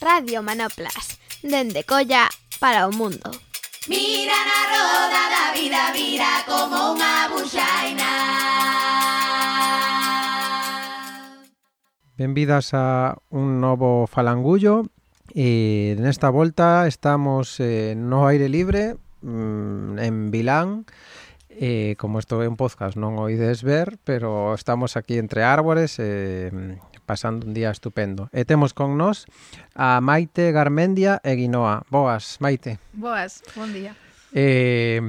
Radio Manoplas, dende Colla para o mundo. Mira na roda da vida, vira como unha buxaina. Benvidas a un novo falangullo e nesta volta estamos eh, no aire libre mm, en Vilán eh, como isto é un podcast non oides ver, pero estamos aquí entre árbores eh, pasando un día estupendo. E temos con nós a Maite Garmendia e Guinoa. Boas, Maite. Boas, bon día. Eh,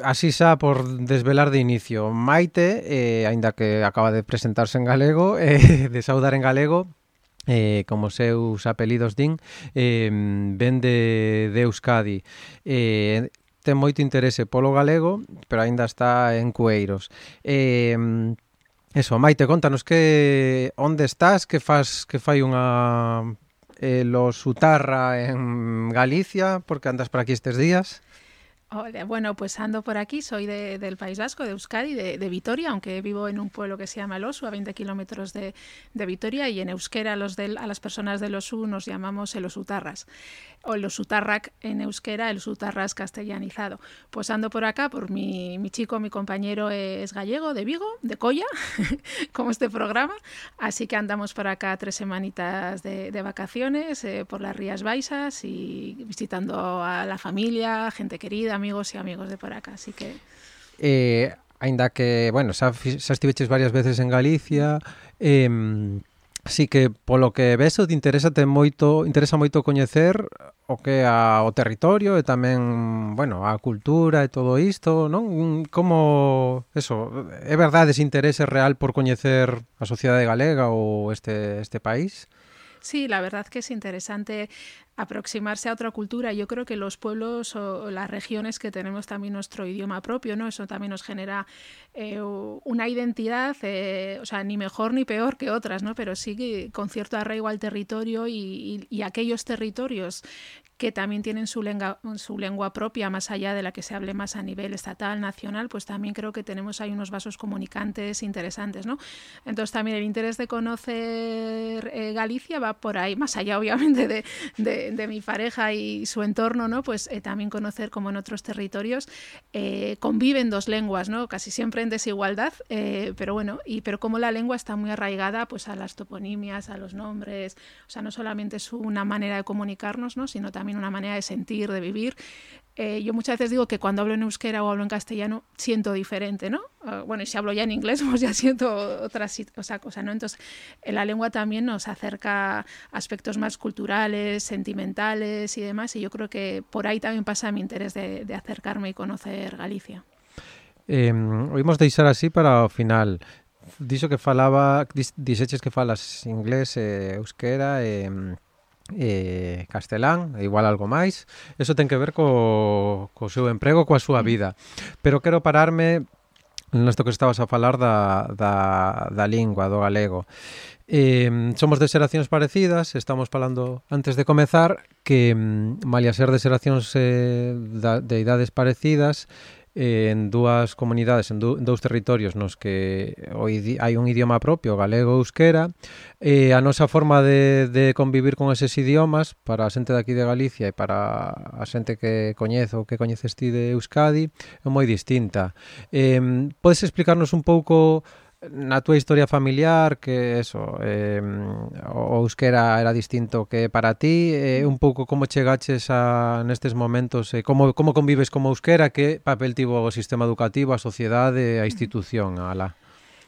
así xa por desvelar de inicio. Maite, eh, aínda que acaba de presentarse en galego, eh, de saudar en galego, eh, como seus apelidos din, eh, ven de, de Euskadi. Eh, ten moito interese polo galego, pero aínda está en Cueiros. Eh, Eso, Maite, contanos que onde estás, que fas, que fai unha eh, lo sutarra en Galicia, porque andas por aquí estes días. Bueno, pues ando por aquí, soy de, del País Vasco, de Euskadi, de, Vitoria, aunque vivo en un pueblo que se llama Losu, a 20 kilómetros de, Vitoria, y en euskera los a las personas de Losu nos llamamos el Osutarras, o el Osutarrac en euskera, el Sutarras castellanizado. Pues ando por acá, por mi, mi chico, mi compañero es gallego, de Vigo, de Colla, como este programa, así que andamos por acá tres semanitas de, de vacaciones, eh, por las Rías Baixas y visitando a la familia, gente querida, amigos e amigos de por acá, así que... Eh, ainda que, bueno, xa, xa estiveches varias veces en Galicia, eh, Así que polo que ves, te interesa te moito, interesa moito coñecer o que a o territorio e tamén, bueno, a cultura e todo isto, non? Como eso, é verdade ese interese real por coñecer a sociedade galega ou este este país? Sí, la verdad que es interesante aproximarse a otra cultura. Yo creo que los pueblos o las regiones que tenemos también nuestro idioma propio, ¿no? Eso también nos genera eh, una identidad, eh, o sea, ni mejor ni peor que otras, ¿no? Pero sí con cierto arraigo al territorio y, aquellos territorios que también tienen su lengua, su lengua propia, más allá de la que se hable más a nivel estatal, nacional, pues también creo que tenemos ahí unos vasos comunicantes interesantes, ¿no? Entonces también el interés de conocer eh, Galicia va por ahí, más allá obviamente de, de, mi pareja y su entorno, ¿no? Pues eh, también conocer cómo en otros territorios eh, conviven dos lenguas, ¿no? Casi siempre en desigualdad, eh, pero bueno, y pero como la lengua está muy arraigada pues a las toponimias, a los nombres, o sea, no solamente es una manera de comunicarnos, ¿no? Sino también una manera de sentir, de vivir. Eh, yo muchas veces digo que cuando hablo en euskera o hablo en castellano siento diferente, ¿no? Uh, bueno, y si hablo ya en inglés, pues ya siento otra o sea, cosa, ¿no? Entonces, eh, la lengua también nos acerca aspectos más culturales, sentimentales y demás, y yo creo que por ahí también pasa mi interés de, acercarme y conocer Galicia. Eh, oímos deixar así para final. Dixo que falaba, dixeches que falas inglés, eh, euskera e... Eh, eh, castelán, e igual algo máis. Eso ten que ver co, co seu emprego, coa súa mm. vida. Pero quero pararme nesto que estabas a falar da, da, da lingua, do galego. Eh, somos de xeracións parecidas, estamos falando antes de comezar que, mm, malia ser de xeracións eh, da, de idades parecidas, eh, en dúas comunidades, en, du, en dous territorios nos que hoy hai un idioma propio, galego e euskera, e eh, a nosa forma de, de convivir con eses idiomas para a xente de aquí de Galicia e para a xente que coñezo, que coñeces ti de Euskadi, é moi distinta. Eh, podes explicarnos un pouco na túa historia familiar que eso eh, o euskera era distinto que para ti eh, un pouco como chegaches a nestes momentos eh, como, como convives como euskera que papel tivo o sistema educativo a sociedade a institución a la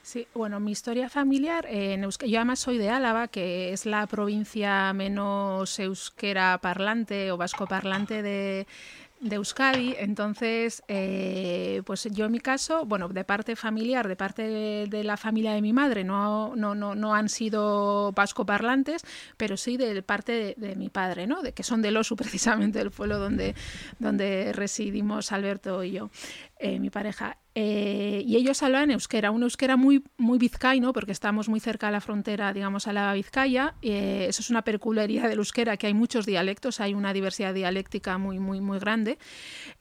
Sí, bueno, mi historia familiar, eh, en Eusk yo además soy de Álava, que es la provincia menos euskera parlante o vasco parlante de, de Euskadi, entonces, eh, pues yo en mi caso, bueno, de parte familiar, de parte de, la familia de mi madre, no, no, no, no han sido vasco parlantes, pero sí de parte de, mi padre, ¿no? De que son de Losu, precisamente, el pueblo donde, donde residimos Alberto y yo, eh, mi pareja. Eh, y ellos hablan euskera, un euskera muy, muy vizcaíno, porque estamos muy cerca de la frontera, digamos, a la Vizcaya. Eh, eso es una peculiaridad del euskera, que hay muchos dialectos, hay una diversidad dialéctica muy, muy, muy grande.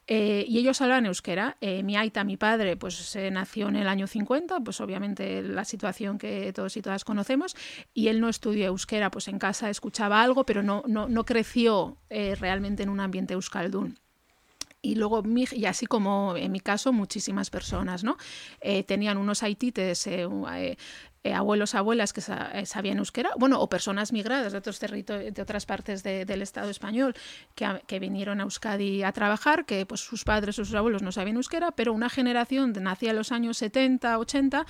Eh, y ellos hablan euskera. Eh, mi aita, mi padre, pues nació en el año 50, pues obviamente la situación que todos y todas conocemos, y él no estudió euskera, pues en casa escuchaba algo, pero no, no, no creció realmente en un ambiente euskaldún y luego, y así como en mi caso, muchísimas personas, ¿no? Eh, tenían unos haitites, eh, eh, abuelos, abuelas que sabían euskera, bueno, o personas migradas de otros territorios, de otras partes del Estado español que, que, vinieron a Euskadi a trabajar, que pues sus padres o sus abuelos no sabían euskera, pero una generación de, nacía en los años 70, 80,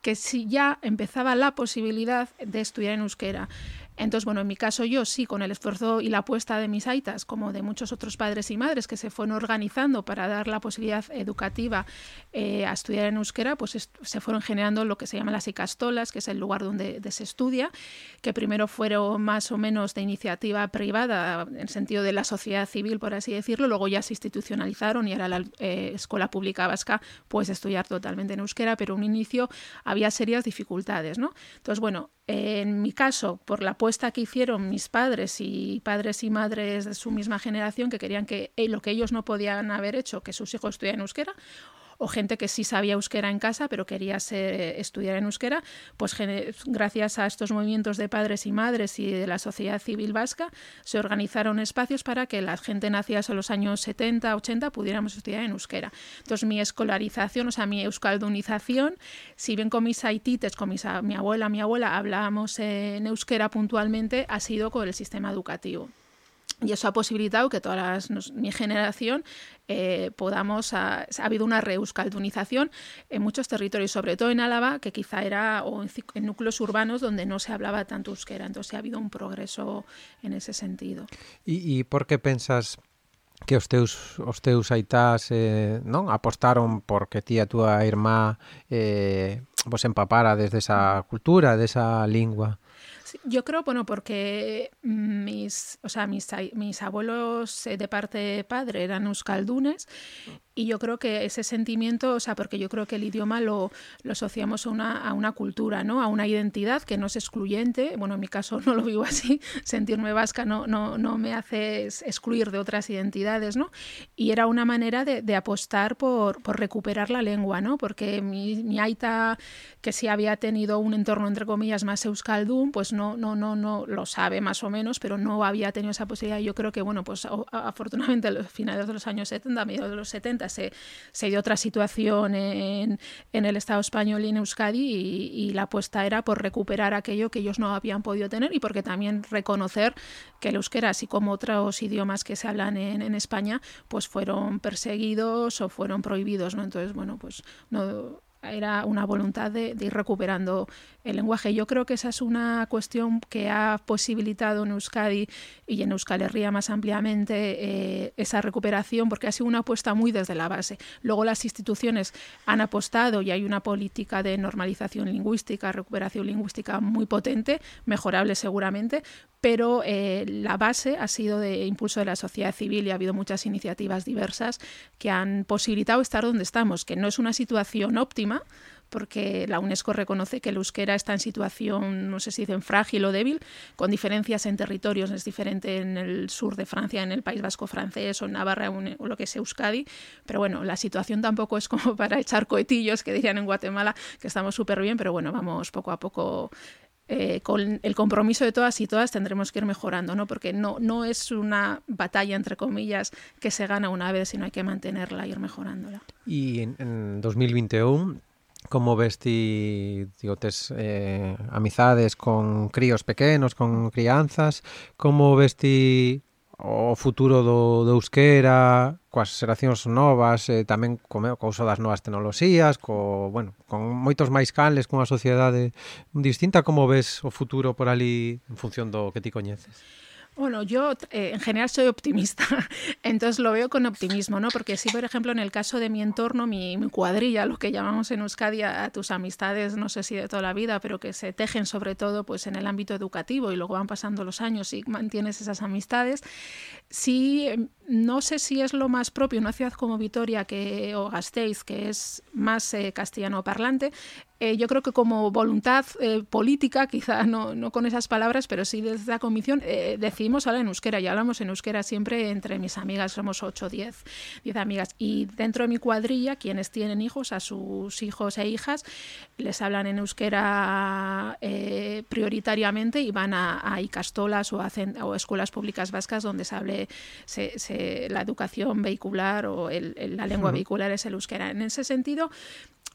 que sí ya empezaba la posibilidad de estudiar en euskera. Entonces, bueno, en mi caso yo sí, con el esfuerzo y la apuesta de mis aitas, como de muchos otros padres y madres que se fueron organizando para dar la posibilidad educativa eh, a estudiar en euskera, pues se fueron generando lo que se llama las icastolas, que es el lugar donde se estudia, que primero fueron más o menos de iniciativa privada, en sentido de la sociedad civil, por así decirlo, luego ya se institucionalizaron y ahora la eh, Escuela Pública Vasca puede estudiar totalmente en euskera, pero un inicio había serias dificultades, ¿no? Entonces, bueno, en mi caso, por la que hicieron mis padres y padres y madres de su misma generación que querían que eh, lo que ellos no podían haber hecho, que sus hijos estudiaran euskera, o gente que sí sabía euskera en casa pero quería ser, estudiar en euskera, pues gracias a estos movimientos de padres y madres y de la sociedad civil vasca se organizaron espacios para que la gente nacida en los años 70, 80 pudiéramos estudiar en euskera. Entonces mi escolarización, o sea, mi euskaldunización, si bien con mis haitites, con mis, mi abuela, mi abuela hablábamos en euskera puntualmente, ha sido con el sistema educativo. Y eso ha posibilitado que toda mi generación eh, podamos. Ha, habido una reuskaldunización en muchos territorios, sobre todo en Álava, que quizá era, o en, núcleos urbanos donde no se hablaba tanto euskera. Entonces ha habido un progreso en ese sentido. ¿Y, por qué pensas que os teus, os teus aitás eh, apostaron porque tía túa irmá eh, vos empapara desde esa cultura, de esa lengua? Yo creo, bueno, porque mis, o sea, mis, mis abuelos eh, de parte de padre eran euskaldunes y yo creo que ese sentimiento, o sea, porque yo creo que el idioma lo, lo asociamos a una, a una cultura, ¿no? A una identidad que no es excluyente. Bueno, en mi caso no lo vivo así. Sentirme vasca no, no, no me hace excluir de otras identidades, ¿no? Y era una manera de, de apostar por, por, recuperar la lengua, ¿no? Porque mi, mi, aita, que sí había tenido un entorno, entre comillas, más euskaldun, pues no, no, no, no lo sabe más o menos, pero no había tenido esa posibilidad. Yo creo que, bueno, pues afortunadamente a finales de los años 70, mediados de los 70, se, dio otra situación en, el Estado español y en Euskadi y, la apuesta era por recuperar aquello que ellos no habían podido tener y porque también reconocer que el euskera, así como otros idiomas que se hablan en, España, pues fueron perseguidos o fueron prohibidos, ¿no? Entonces, bueno, pues no era una voluntad de, ir recuperando el lenguaje. Yo creo que esa es una cuestión que ha posibilitado en Euskadi y en Euskal Herria más ampliamente eh, esa recuperación, porque ha sido una apuesta muy desde la base. Luego las instituciones han apostado y hay una política de normalización lingüística, recuperación lingüística muy potente, mejorable seguramente, pero eh, la base ha sido de impulso de la sociedad civil y ha habido muchas iniciativas diversas que han posibilitado estar donde estamos, que no es una situación óptima, porque la UNESCO reconoce que el euskera está en situación, no sé si dicen frágil o débil, con diferencias en territorios, es diferente en el sur de Francia, en el País Vasco francés o en Navarra o lo que es Euskadi, pero bueno, la situación tampoco es como para echar cohetillos, que dirían en Guatemala, que estamos súper bien, pero bueno, vamos poco a poco eh, con el compromiso de todas y todas tendremos que ir mejorando, ¿no? Porque no, no es una batalla, entre comillas, que se gana una vez, sino hay que mantenerla, ir mejorándola. Y en, en 2021 como ves ti, digo, tes eh, amizades con críos pequenos, con crianzas, como ves ti o futuro do, do euskera, coas xeracións novas, e tamén co, co uso das novas tecnoloxías, co, bueno, con moitos máis canles, cunha sociedade distinta, como ves o futuro por ali en función do que ti coñeces? Bueno, yo eh, en general soy optimista, entonces lo veo con optimismo, ¿no? Porque si, por ejemplo, en el caso de mi entorno, mi, cuadrilla, lo que llamamos en Euskadi a, tus amistades, no sé si de toda la vida, pero que se tejen sobre todo pues en el ámbito educativo y luego van pasando los años y mantienes esas amistades, sí no sé si es lo más propio una ciudad como Vitoria que, o Gasteiz, que es más eh, castellano parlante, eh, yo creo que como voluntad eh, política, quizá no, no, con esas palabras, pero sí desde la comisión, decidimos hablar en euskera y hablamos en euskera siempre entre mis amigas, somos 8, 10, 10 amigas. Y dentro de mi cuadrilla, quienes tienen hijos, a sus hijos e hijas, les hablan en euskera prioritariamente y van a, a icastolas o, o escuelas públicas vascas donde se hable la educación vehicular o el, el, la lengua uh -huh. vehicular es el euskera. En ese sentido,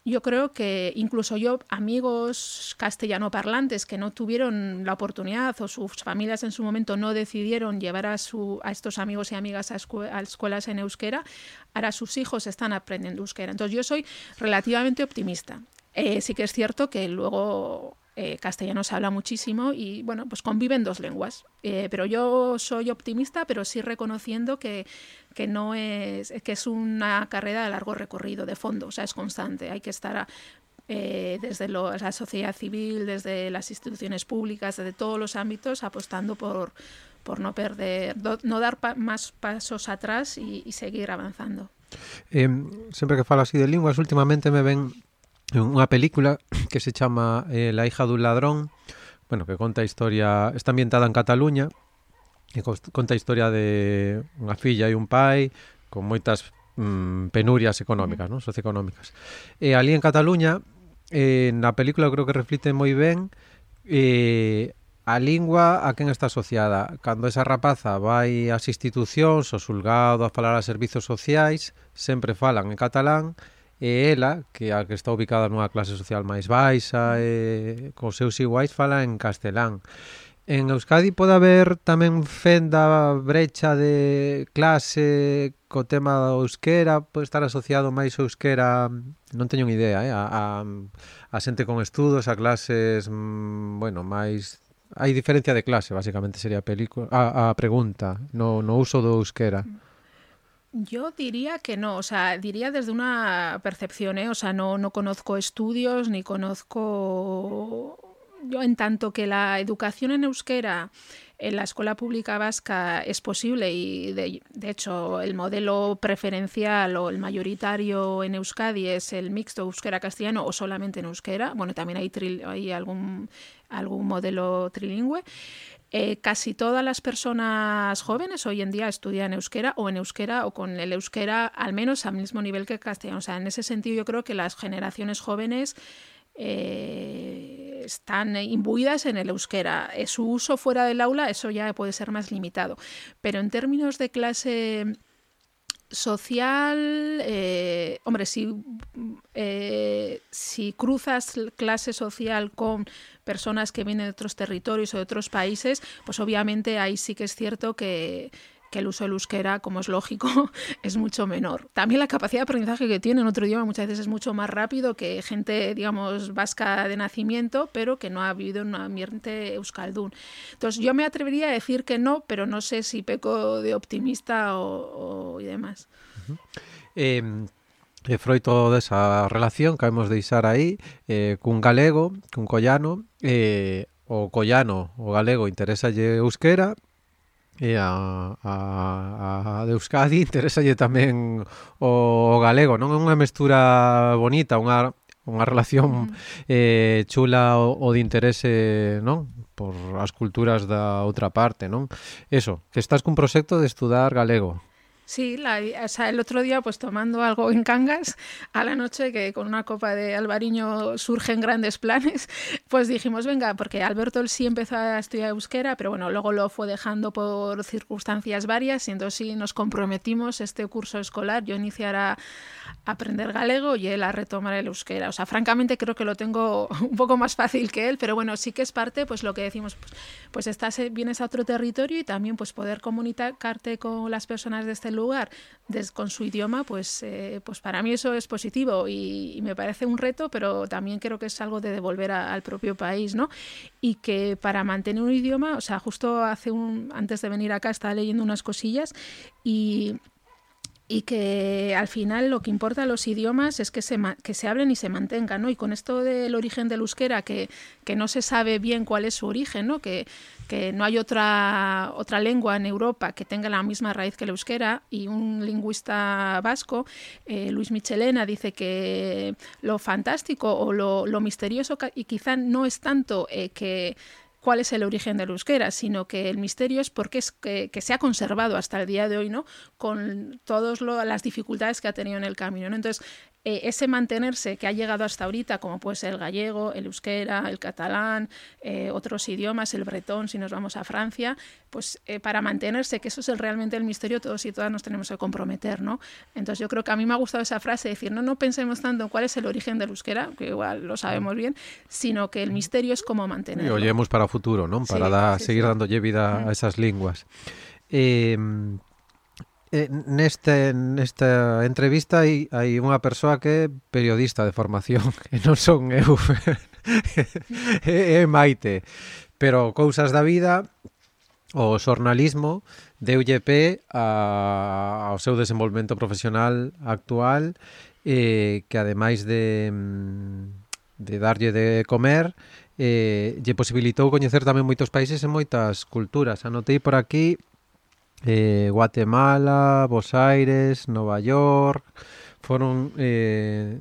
yo creo que incluso yo, amigos castellano parlantes que no tuvieron la oportunidad o sus familias en su momento no decidieron llevar a, su, a estos amigos y amigas a, escu a escuelas en euskera, ahora sus hijos están aprendiendo euskera. Entonces yo soy relativamente optimista. Eh, sí que es cierto que luego eh, castellano se habla muchísimo y bueno, pues conviven dos lenguas. Eh, pero yo soy optimista, pero sí reconociendo que, que no es, que es una carrera de largo recorrido, de fondo, o sea, es constante. Hay que estar eh, desde la sociedad civil, desde las instituciones públicas, desde todos los ámbitos, apostando por, por no perder, no dar pa más pasos atrás y, y seguir avanzando. Eh, que falo así de linguas, últimamente me ven unha película que se chama eh, La hija dun ladrón, bueno, que conta a historia, está ambientada en Cataluña, e conta a historia de unha filla e un pai con moitas mm, penurias económicas, non? socioeconómicas. E ali en Cataluña, eh, na película creo que reflite moi ben eh, a lingua a quen está asociada. Cando esa rapaza vai ás institucións, ao xulgado, a falar a servizos sociais, sempre falan en catalán, E ela, que a que está ubicada nunha clase social máis baixa, e, cos seus iguais fala en castelán. En Euskadi pode haber tamén fenda, brecha de clase co tema da euskera, pode estar asociado máis ao euskera, non teño idea, eh? a, a, a xente con estudos, a clases, mm, bueno, máis... Hai diferencia de clase, basicamente sería a, a, a pregunta, no, no uso do euskera. Mm. Yo diría que no, o sea, diría desde una percepción, ¿eh? o sea, no, no conozco estudios ni conozco. Yo, en tanto que la educación en euskera en la escuela pública vasca es posible y de, de, hecho el modelo preferencial o el mayoritario en Euskadi es el mixto euskera-castellano o solamente en euskera. Bueno, también hay, tri, hay algún, algún modelo trilingüe. Eh, casi todas las personas jóvenes hoy en día estudian euskera o en euskera o con el euskera al menos al mismo nivel que el castellano. O sea, en ese sentido yo creo que las generaciones jóvenes eh, están imbuidas en el euskera. Eh, su uso fuera del aula, eso ya puede ser más limitado. Pero en términos de clase social, eh, hombre, si, eh, si cruzas clase social con personas que vienen de otros territorios o de otros países, pues obviamente ahí sí que es cierto que, que el uso del euskera, como es lógico, es mucho menor. También la capacidad de aprendizaje que tiene en otro idioma muchas veces es mucho más rápido que gente, digamos, vasca de nacimiento, pero que no ha vivido en un ambiente euskaldún. Entonces, yo me atrevería a decir que no, pero no sé si peco de optimista o, y demás. -huh. eh, e desa relación de deixar aí eh, galego, cun collano eh, o collano, o galego euskera e a, a, a de Euskadi interesalle tamén o, o galego, non é unha mestura bonita, unha unha relación mm. eh, chula o, o de interese, non? Por as culturas da outra parte, non? Eso, que estás cun proxecto de estudar galego, Sí, la, o sea, el otro día pues tomando algo en Cangas a la noche que con una copa de albariño surgen grandes planes, pues dijimos, venga, porque Alberto sí empezó a estudiar euskera, pero bueno, luego lo fue dejando por circunstancias varias y entonces sí nos comprometimos este curso escolar, yo iniciar a aprender galego y él a retomar el euskera. O sea, francamente creo que lo tengo un poco más fácil que él, pero bueno, sí que es parte, pues lo que decimos, pues, pues estás, vienes a otro territorio y también pues poder comunicarte con las personas de este des, con su idioma, pues, eh, pues para mí eso es positivo y, me parece un reto, pero también creo que es algo de devolver al propio país, ¿no? Y que para mantener un idioma, o sea, justo hace un, antes de venir acá estaba leyendo unas cosillas y y que al final lo que importa a los idiomas es que se, que se hablen y se mantengan, ¿no? Y con esto del origen del euskera, que, que no se sabe bien cuál es su origen, ¿no? Que, que no hay otra, otra lengua en Europa que tenga la misma raíz que el euskera, y un lingüista vasco, eh, Luis Michelena, dice que lo fantástico o lo, lo misterioso, y quizá no es tanto eh, que cuál es el origen del euskera, sino que el misterio es por qué es que, se ha conservado hasta el día de hoy, ¿no? Con todas las dificultades que ha tenido en el camino. Entonces, eh, ese mantenerse que ha llegado hasta ahorita, como puede ser el gallego, el euskera, el catalán, eh, otros idiomas, el bretón, si nos vamos a Francia, pues eh, para mantenerse, que eso es realmente el misterio, todos y todas nos tenemos que comprometer, ¿no? Entonces yo creo que a mí me ha gustado esa frase, decir, no, no pensemos tanto en cuál es el origen del euskera, que igual lo sabemos bien, sino que el misterio es cómo mantenerlo. Y ollemos para futuro, ¿no? Para seguir dando vida a esas lenguas. Em, eh, neste, nesta entrevista hai, hai unha persoa que é periodista de formación, que non son eu, é, é Maite, pero cousas da vida, o xornalismo deulle pé a, ao seu desenvolvemento profesional actual eh, que ademais de, mm, de darlle de comer eh, lle posibilitou coñecer tamén moitos países e moitas culturas. Anotei por aquí eh, Guatemala, Buenos Aires, Nova York, foron eh,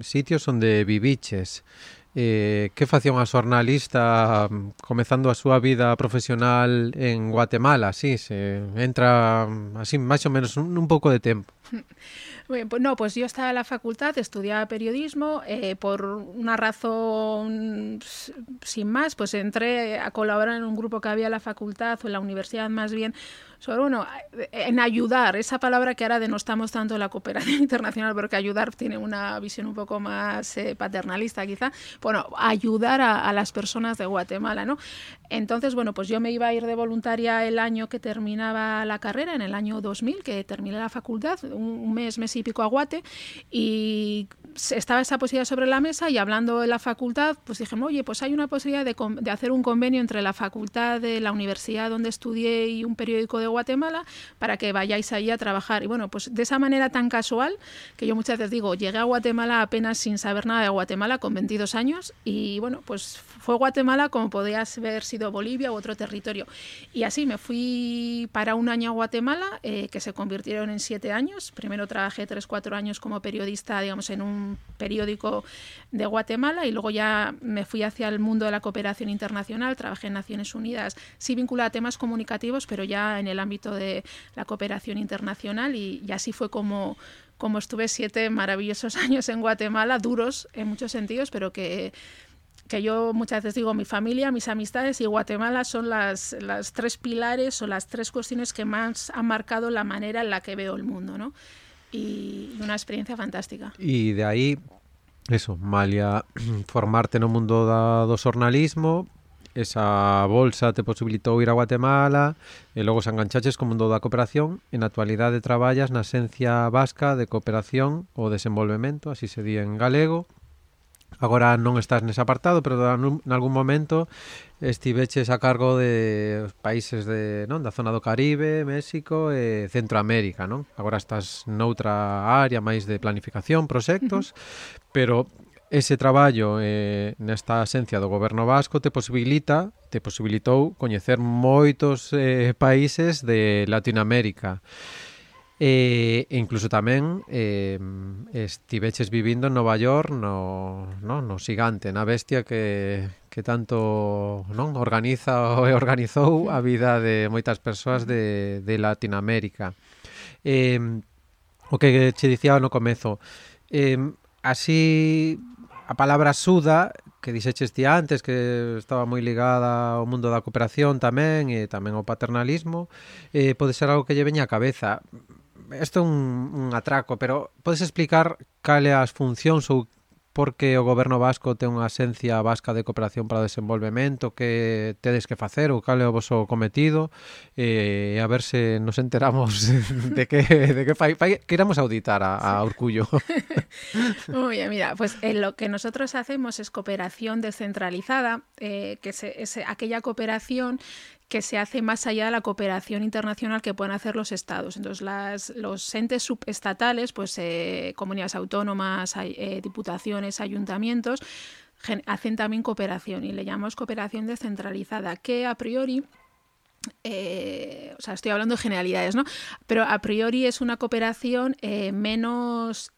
sitios onde viviches. Eh, que facía unha xornalista mm, comezando a súa vida profesional en Guatemala, Sí, se entra mm, así máis ou menos un, un pouco de tempo. Pues no, pues yo estaba en la facultad, estudiaba periodismo, eh, por una razón sin más, pues entré a colaborar en un grupo que había en la facultad o en la universidad más bien, sobre, bueno, en ayudar, esa palabra que ahora denostamos tanto la cooperación internacional, porque ayudar tiene una visión un poco más eh, paternalista quizá, bueno, ayudar a, a, las personas de Guatemala, ¿no? Entonces, bueno, pues yo me iba a ir de voluntaria el año que terminaba la carrera, en el año 2000, que terminé la facultad, un mes, mes y pico a Guate, y estaba esa posibilidad sobre la mesa y hablando de la facultad, pues dije, oye, pues hay una posibilidad de, hacer un convenio entre la facultad de la universidad donde estudié y un periódico de Guatemala para que vayáis ahí a trabajar. Y bueno, pues de esa manera tan casual, que yo muchas veces digo, llegué a Guatemala apenas sin saber nada de Guatemala con 22 años y bueno, pues fue Guatemala como podía haber sido Bolivia u otro territorio. Y así me fui para un año a Guatemala, eh, que se convirtieron en siete años. Primero trabajé tres, cuatro años como periodista, digamos, en un periódico de Guatemala y luego ya me fui hacia el mundo de la cooperación internacional, trabajé en Naciones Unidas, sí vinculada a temas comunicativos, pero ya en el ámbito de la cooperación internacional y, y así fue como como estuve siete maravillosos años en Guatemala, duros en muchos sentidos, pero que que yo muchas veces digo, mi familia, mis amistades y Guatemala son las, las tres pilares o las tres cuestiones que más han marcado la manera en la que veo el mundo, ¿no? Y una experiencia fantástica. Y de aí, eso, malia formarte no mundo da, do xornalismo, esa bolsa te posibilitou ir a Guatemala e logo se enganchaches co mundo da cooperación e na actualidade traballas na esencia vasca de cooperación ou desenvolvemento, así se di en galego, Agora non estás nese apartado, pero en algún momento estiveches a cargo de países de, non, da zona do Caribe, México e Centroamérica, non? Agora estás noutra área máis de planificación, proxectos, uh -huh. pero ese traballo eh, nesta axencia do goberno vasco te posibilita te posibilitou coñecer moitos eh, países de Latinoamérica. E eh, incluso tamén eh, estiveches vivindo en Nova York no, no, no xigante, na bestia que, que tanto non organiza ou organizou a vida de moitas persoas de, de Latinoamérica. Eh, o que che dicía no comezo, eh, así a palabra suda que dixeches ti antes que estaba moi ligada ao mundo da cooperación tamén e tamén ao paternalismo, eh, pode ser algo que lle veña a cabeza isto é un, un atraco, pero podes explicar cale as funcións ou porque o goberno vasco ten unha esencia vasca de cooperación para o desenvolvemento que tedes que facer ou cale o voso cometido e eh, a ver se nos enteramos de que, de que, fai, fai, que iramos a auditar a, a Urcullo. Muy bien, mira, pues eh, lo que nosotros hacemos es cooperación descentralizada, eh, que se, es aquella cooperación que se hace más allá de la cooperación internacional que pueden hacer los estados. Entonces, las, los entes subestatales, pues eh, comunidades autónomas, eh, diputaciones, ayuntamientos, hacen también cooperación y le llamamos cooperación descentralizada, que a priori eh, o sea, estoy hablando de generalidades, ¿no? Pero a priori es una cooperación menos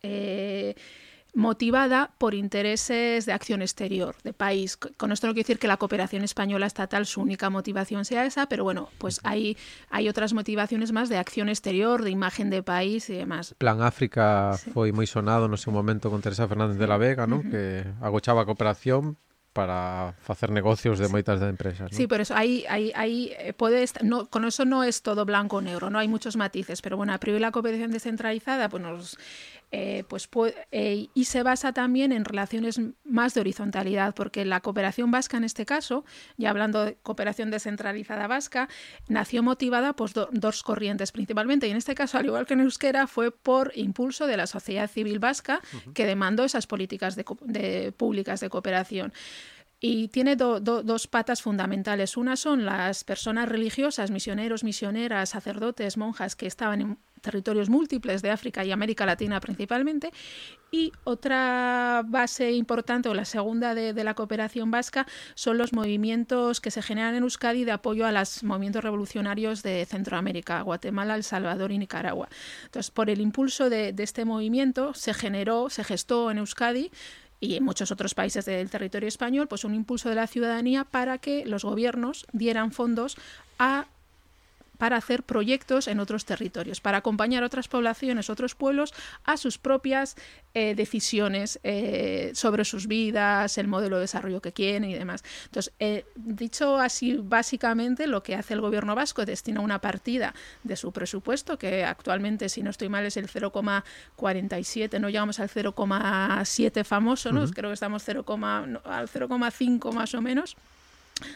motivada por intereses de acción exterior, de país. Con esto no quiero decir que la cooperación española estatal su única motivación sea esa, pero bueno, pues hay, hay otras motivaciones más de acción exterior, de imagen de país y demás. Plan África fue muy sonado no sé un momento con Teresa Fernández de la Vega, ¿no? Que agochaba cooperación para hacer negocios de moitas de empresas. Sí, pero eso ahí, ahí, ahí eh, puede no, con eso no es todo blanco o negro, no hay muchos matices, pero bueno, a priori la cooperación descentralizada pues nos, eh, pues, eh, y se basa también en relaciones más de horizontalidad, porque la cooperación vasca en este caso, ya hablando de cooperación descentralizada vasca, nació motivada por dos corrientes principalmente, y en este caso, al igual que en euskera, fue por impulso de la sociedad civil vasca que demandó esas políticas de, públicas de cooperación. Y tiene dos patas fundamentales. Una son las personas religiosas, misioneros, misioneras, sacerdotes, monjas que estaban territorios múltiples de África y América Latina principalmente. Y otra base importante, o la segunda de, la cooperación vasca, son los movimientos que se generan en Euskadi de apoyo a los movimientos revolucionarios de Centroamérica, Guatemala, El Salvador y Nicaragua. Entonces, por el impulso de, de este movimiento se generó, se gestó en Euskadi y en muchos otros países del territorio español, pues un impulso de la ciudadanía para que los gobiernos dieran fondos a para hacer proyectos en otros territorios, para acompañar a otras poblaciones, otros pueblos a sus propias eh, decisiones eh, sobre sus vidas, el modelo de desarrollo que quieren y demás. Entonces, eh, dicho así básicamente, lo que hace el gobierno vasco destina una partida de su presupuesto, que actualmente, si no estoy mal, es el 0,47, no llegamos al 0,7 famoso, ¿no? creo que estamos 0, al 0,5 más o menos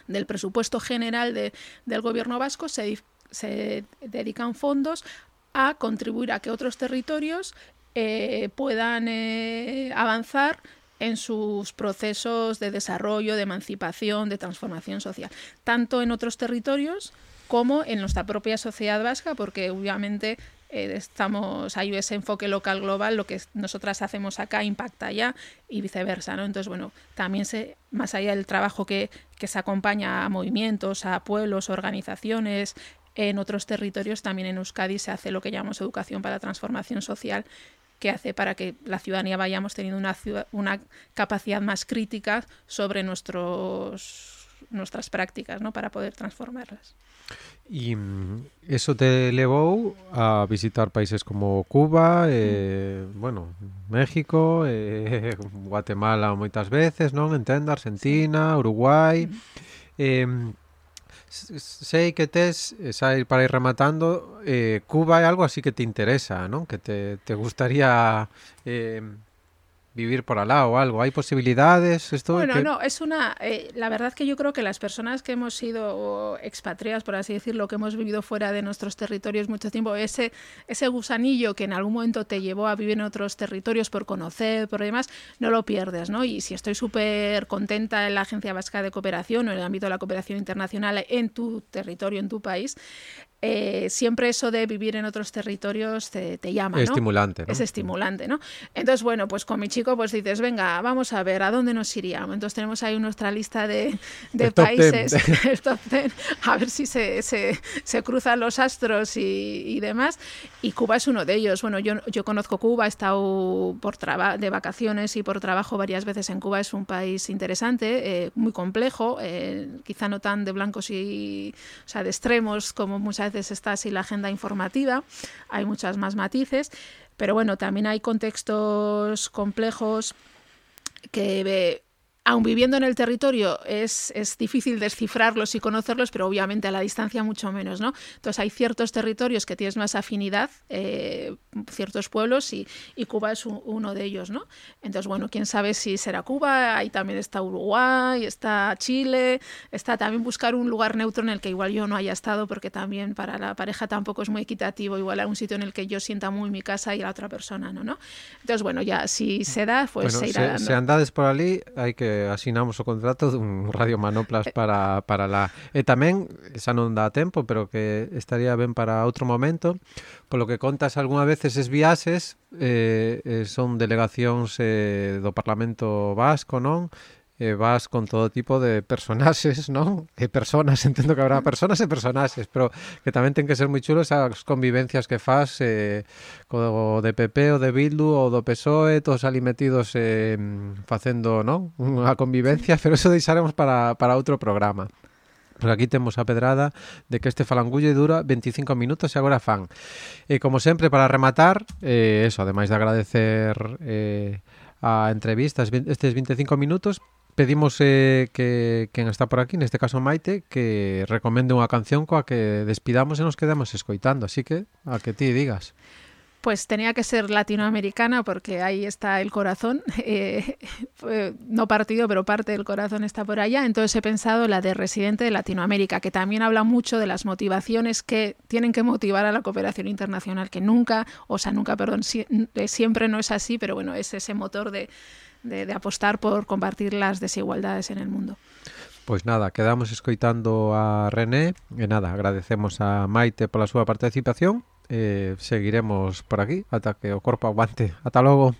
del presupuesto general de, del gobierno vasco se, se dedican fondos a contribuir a que otros territorios eh, puedan eh, avanzar en sus procesos de desarrollo, de emancipación, de transformación social, tanto en otros territorios como en nuestra propia sociedad vasca, porque obviamente eh, estamos, hay ese enfoque local global, lo que nosotras hacemos acá impacta allá y viceversa, ¿no? Entonces, bueno, también se, más allá del trabajo que, que se acompaña a movimientos, a pueblos, organizaciones, en otros territorios, también en Euskadi, se hace lo que llamamos educación para transformación social, que hace para que la ciudadanía vayamos teniendo una, una capacidad más crítica sobre nuestros, nuestras prácticas, ¿no? para poder transformarlas. Y mm, eso te llevó a visitar países como Cuba, eh, bueno, México, eh, Guatemala muchas veces, ¿no? Entendo, Argentina, Uruguay. Eh, sei que tes, xa para ir rematando, eh, Cuba é algo así que te interesa, non? Que te, te gustaría eh, vivir por al lado o algo. ¿Hay posibilidades? Esto bueno, no, es una... Eh, la verdad que yo creo que las personas que hemos sido expatriadas, por así decirlo, que hemos vivido fuera de nuestros territorios mucho tiempo, ese, ese gusanillo que en algún momento te llevó a vivir en otros territorios por conocer, por demás, no lo pierdes, ¿no? Y si estoy súper contenta en la Agencia Vasca de Cooperación o en el ámbito de la cooperación internacional en tu territorio, en tu país, eh, siempre eso de vivir en otros territorios te, llama. Es estimulante. Es estimulante, ¿no? Entonces, bueno, pues con mi chico pues dices, venga, vamos a ver, ¿a dónde nos iríamos? Entonces tenemos ahí nuestra lista de, países, el top ten, a ver si se, se, se cruzan los astros y, y, demás. Y Cuba es uno de ellos. Bueno, yo, yo conozco Cuba, he estado por de vacaciones y por trabajo varias veces en Cuba. Es un país interesante, eh, muy complejo, eh, quizá no tan de blancos y, o sea, de extremos como muchas veces está así la agenda informativa, hay muchas más matices, pero bueno, también hay contextos complejos que aun viviendo en el territorio es, es, difícil descifrarlos y conocerlos, pero obviamente a la distancia mucho menos, ¿no? Entonces hay ciertos territorios que tienes más afinidad, eh, ciertos pueblos, y, y Cuba es uno de ellos, ¿no? Entonces, bueno, quién sabe si será Cuba, ahí también está Uruguay, está Chile, está también buscar un lugar neutro en el que igual yo no haya estado, porque también para la pareja tampoco es muy equitativo, igual a un sitio en el que yo sienta muy mi casa y la otra persona no, ¿no? Entonces, bueno, ya si se da, pues se irá dando. Si andades por allí, hay que eh, asinamos o contrato dun radio manoplas para, para la... E tamén, xa non dá tempo, pero que estaría ben para outro momento, polo que contas algunha vez eses viaxes, eh, eh, son delegacións eh, do Parlamento Vasco, non? eh, vas con todo tipo de personaxes, non? E personas, entendo que habrá personas e personaxes, pero que tamén ten que ser moi chulo esas convivencias que fas eh, co de PP, o de Bildu, o do PSOE, todos ali metidos eh, facendo, non? Unha convivencia, pero eso deixaremos para, para outro programa. Porque aquí temos a pedrada de que este falangulle dura 25 minutos e agora fan. E como sempre, para rematar, eh, eso, ademais de agradecer eh, a entrevistas estes 25 minutos, pedimos eh, que quen está por aquí, neste caso Maite, que recomende unha canción coa que despidamos e nos quedamos escoitando, así que a que ti digas. Pues tenía que ser latinoamericana porque ahí está el corazón, eh, no partido, pero parte del corazón está por allá. Entonces he pensado la de Residente de Latinoamérica, que también habla mucho de las motivaciones que tienen que motivar a la cooperación internacional, que nunca, o sea, nunca, perdón, eh, siempre no es así, pero bueno, es ese motor de, apostar por combatir las desigualdades en el mundo. Pois nada, quedamos escoitando a René nada, agradecemos a Maite pola súa participación e seguiremos por aquí ata que o corpo aguante. Ata logo.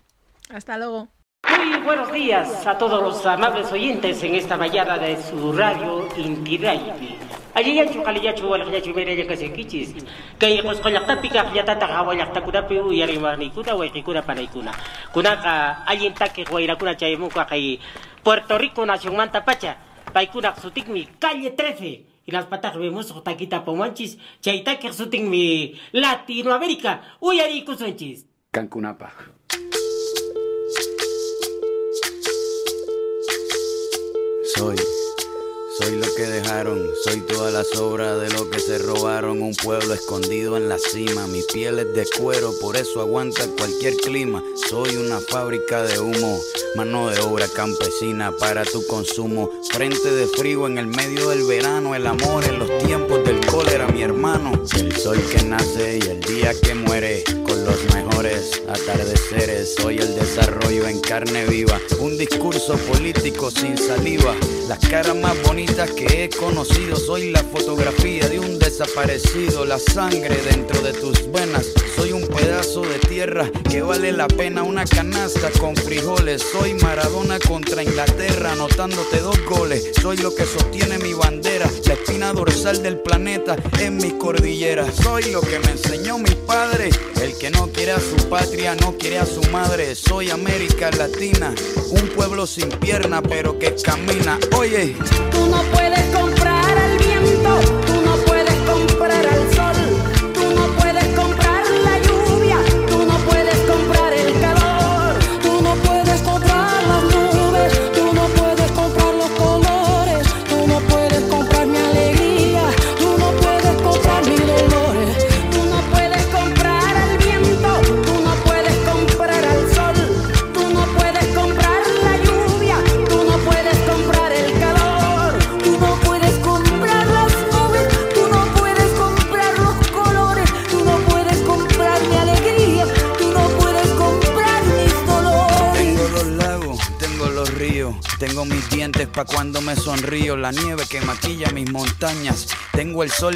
Hasta logo. Muy buenos días a todos los amables oyentes en esta mañana de su radio Inti Radio. Aliyachu kaliyachu wal kaliyachu mere ya kasi kichis. Kay kos kolak tapi ka kiyata ta kawalak ta kuda pe yari mani kuda wa kikuda para ikuna. Kuna ka ayin ta ke huayra kuna chay mo kay Puerto Rico nación manta pacha. Paikuna sutik mi calle 13. Y las patas vemos taquita pomanchis. Chaita que sutik mi Latinoamérica. Uyari kusunchis. Cancunapa. Soy, soy lo que dejaron, soy toda la sobra de lo que se robaron. Un pueblo escondido en la cima, mi piel es de cuero, por eso aguanta cualquier clima. Soy una fábrica de humo, mano de obra campesina para tu consumo. Frente de frío en el medio del verano, el amor en los tiempos del cólera, mi hermano. El sol que nace y el día que muere, con los mejores atardeceres. Soy el desarrollo en carne viva, un discurso político sin saliva. Las caras más bonitas que he conocido, soy la fotografía de un desaparecido, la sangre dentro de tus venas. Soy un pedazo de tierra que vale la pena una canasta con frijoles. Soy Maradona contra Inglaterra, anotándote dos goles. Soy lo que sostiene mi bandera, la espina dorsal del planeta en mis cordilleras. Soy lo que me enseñó mi padre, el que no quiere a su patria, no quiere a su madre. Soy América Latina, un pueblo sin pierna pero que camina. Oye, Tú no puedes comprar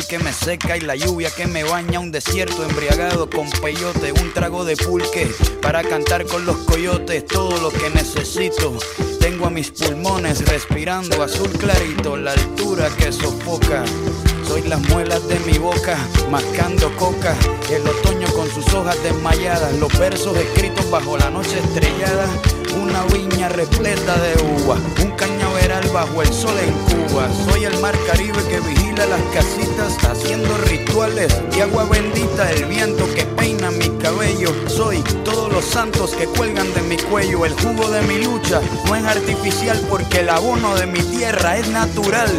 que me seca y la lluvia que me baña, un desierto embriagado con peyote, un trago de pulque para cantar con los coyotes, todo lo que necesito. Tengo a mis pulmones respirando azul clarito, la altura que sofoca. Soy las muelas de mi boca, mascando coca. El otoño con sus hojas desmayadas, los versos escritos bajo la noche estrellada. Una viña repleta de uva, un cañaveral bajo el sol en Cuba. Soy el mar Caribe que vigila las casitas, haciendo rituales y agua bendita, el viento que peina mi cabello. Soy todos los santos que cuelgan de mi cuello. El jugo de mi lucha no es artificial porque el abono de mi tierra es natural.